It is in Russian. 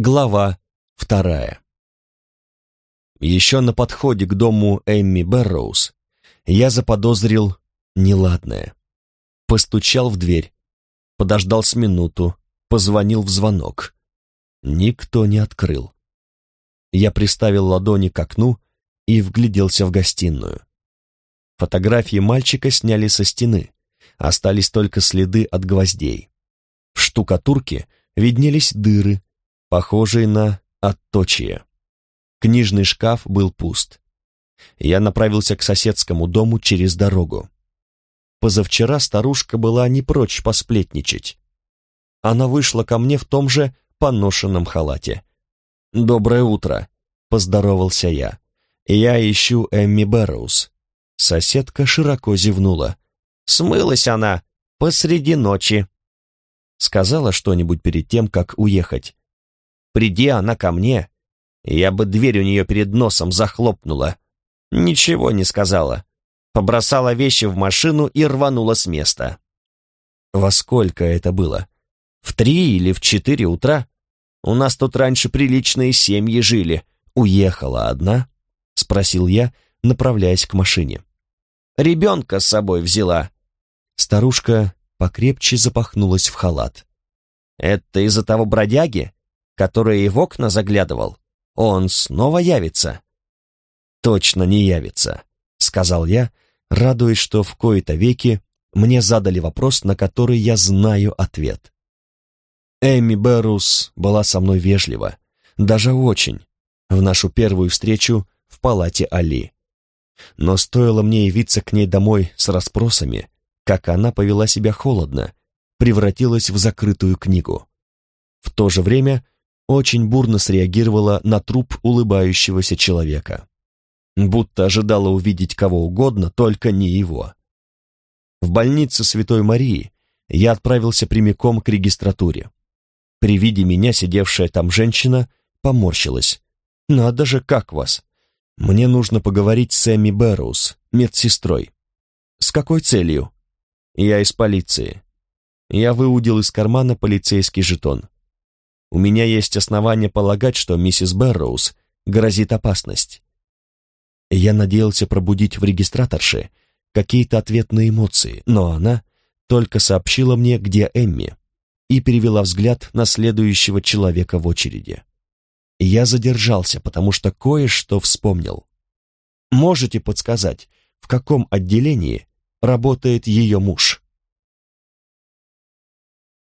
Глава вторая. Еще на подходе к дому Эмми Берроуз я заподозрил неладное. Постучал в дверь, подождал с минуту, позвонил в звонок. Никто не открыл. Я приставил ладони к окну и вгляделся в гостиную. Фотографии мальчика сняли со стены, остались только следы от гвоздей. В штукатурке виднелись дыры, похожие на отточие. Книжный шкаф был пуст. Я направился к соседскому дому через дорогу. Позавчера старушка была не прочь посплетничать. Она вышла ко мне в том же поношенном халате. «Доброе утро», — поздоровался я. «Я ищу Эмми Бэрроуз». Соседка широко зевнула. «Смылась она посреди ночи». Сказала что-нибудь перед тем, как уехать. Приди она ко мне, я бы дверь у нее перед носом захлопнула. Ничего не сказала. Побросала вещи в машину и рванула с места. Во сколько это было? В три или в четыре утра? У нас тут раньше приличные семьи жили. Уехала одна? Спросил я, направляясь к машине. Ребенка с собой взяла. Старушка покрепче запахнулась в халат. Это из-за того бродяги? Который в окна заглядывал, он снова явится?» «Точно не явится», — сказал я, радуясь, что в кои-то веки мне задали вопрос, на который я знаю ответ. Эми Берус была со мной вежлива, даже очень, в нашу первую встречу в палате Али. Но стоило мне явиться к ней домой с расспросами, как она повела себя холодно, превратилась в закрытую книгу. В то же время очень бурно среагировала на труп улыбающегося человека. Будто ожидала увидеть кого угодно, только не его. В больнице Святой Марии я отправился прямиком к регистратуре. При виде меня сидевшая там женщина поморщилась. «Надо же, как вас!» «Мне нужно поговорить с Эмми Бэрроуз, медсестрой». «С какой целью?» «Я из полиции». Я выудил из кармана полицейский жетон. У меня есть основания полагать, что миссис Берроуз грозит опасность. Я надеялся пробудить в регистраторше какие-то ответные эмоции, но она только сообщила мне, где Эмми, и перевела взгляд на следующего человека в очереди. Я задержался, потому что кое-что вспомнил. Можете подсказать, в каком отделении работает ее муж?